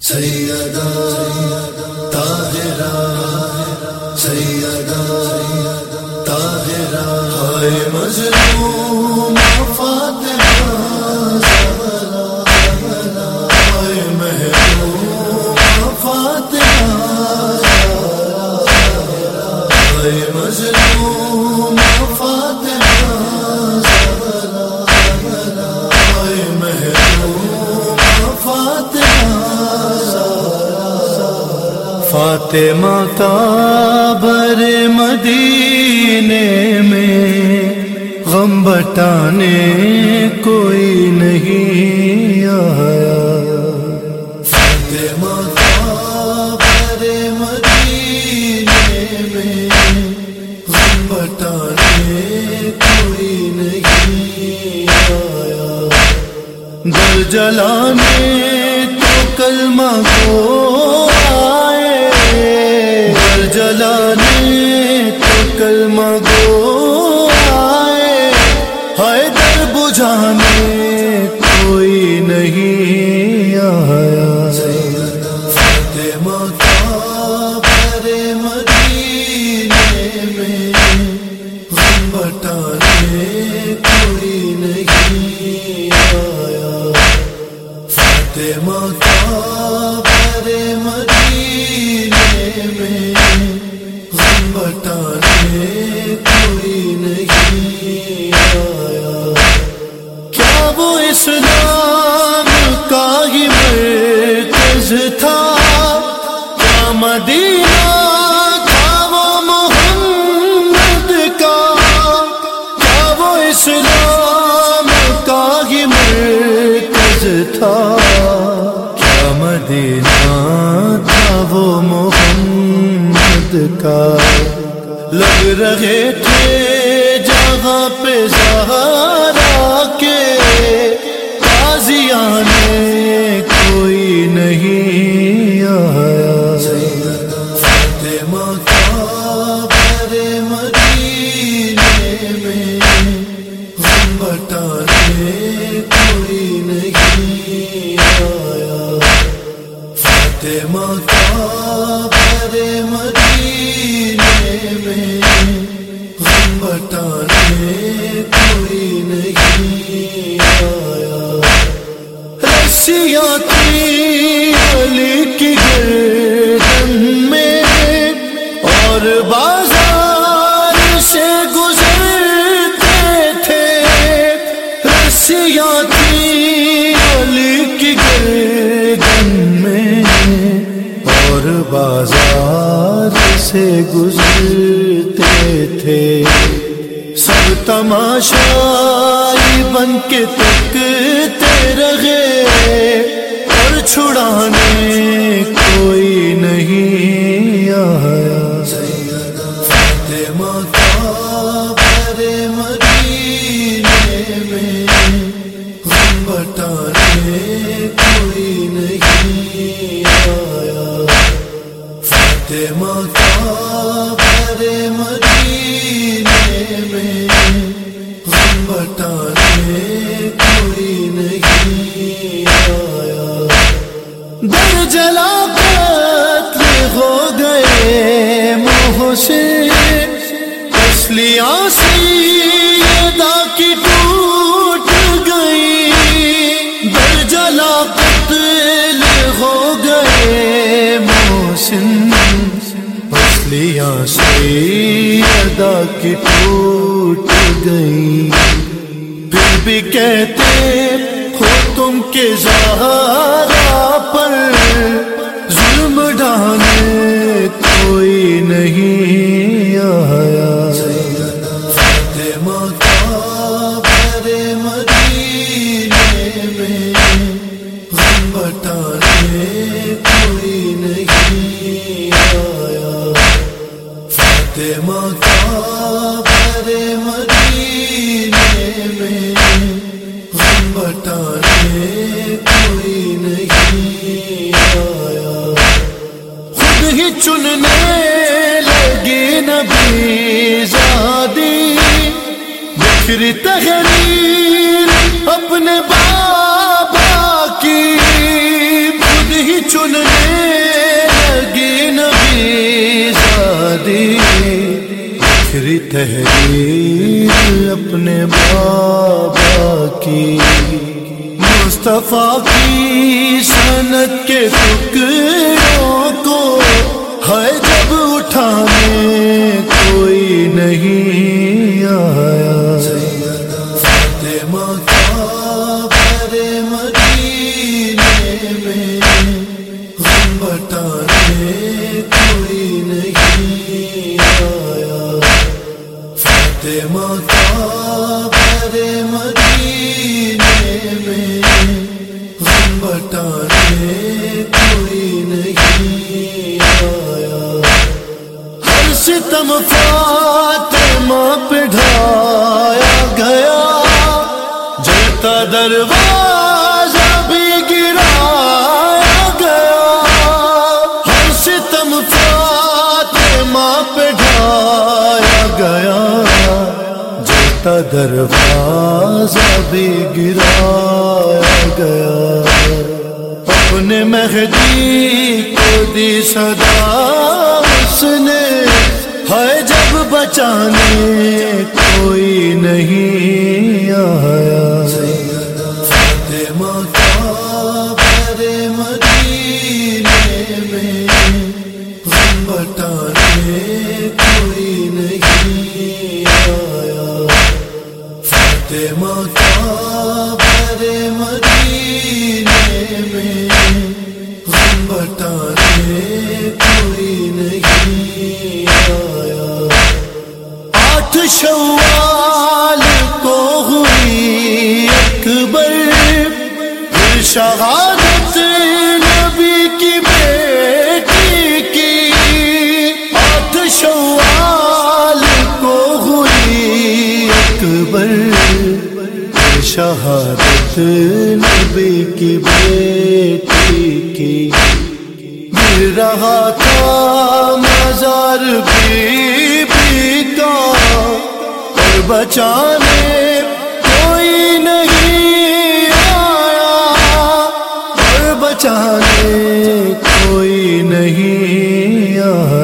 سیدہ طاہرہ سیدہ طاہرہ ہائے مظلوم۔ فاطمہ کا بر مدینے میں غم بٹانے کوئی نہیں آیا۔ فاطمہ کا بر مدینے میں غم بٹانے کوئی نہیں آیا۔ در جلانے تو کلمہ کو تھا۔ کیا مدینہ تھا وہ محمد کا۔ کیا وہ اسلام کا ہی مرکز تھا۔ کیا مدینہ تھا وہ محمد کا۔ لگ رہے تھے جہاں پہ زہرا کے قاضیانے کوئی نہیں آیا میں کوئی نہیں آیا فاطمہ کا میں کوئی آیا تھی کی بازار سے گزرتے تھے اور بازار سے گزرتے تھے۔ سب تماشائی بن کے تکتے رہے۔ چھڑانے کوئی نہیں آیا۔ فاطمہ کا پر مدینے میں غم بٹانے کوئی نہیں آیا۔ فاطمہ کا پر مدینے میں غم بٹانے کوئی نہیں آیا۔ در جلا قتل ہو گئے محسن۔ اصلیاں سیدہ کی ٹوٹ گئی در جلا قتل ہو گئے محسن۔ اصلیاں سیدہ کی ٹوٹ گئی پھر بھی کہتے تم کے زہارا پر ظلم ڈھانے کوئی نہیں آیا۔ ہی چننے لگی نبی زادی۔ بکھری تحریر اپنے بابا کی خود ہی چننے لگی نبی زادی۔ بکھری تحریر اپنے بابا کی مصطفیٰ کی سنت کے ٹکڑوں کوئی نہیں آیا فاطمہ کا بڑے مدینے میں غم بٹانے کوئی نہیں آیا ہر ستم فاطمہ پہ ڈھایا گیا، جلتا دروازہ ستم پہ ڈھایا گیا جلتا دروازہ بھی گرایا گیا۔ اپنے مہدی کو دی صدا، اس نے ہے جب بچانے، کوئی نہیں آیا۔ غم کوئی نہیں آیا۔ فاطمہ کا بڑے مدینے میں غم بٹانے کوئی نہیں آیا۔ آٹھ شوال کو ہوئی اکبر پھر نبی کی بیٹی کی۔ گر رہا تھا، مزار بھی بھی کا اور بچانے کوئی نہیں آیا۔ اور بچانے کوئی نہیں آیا۔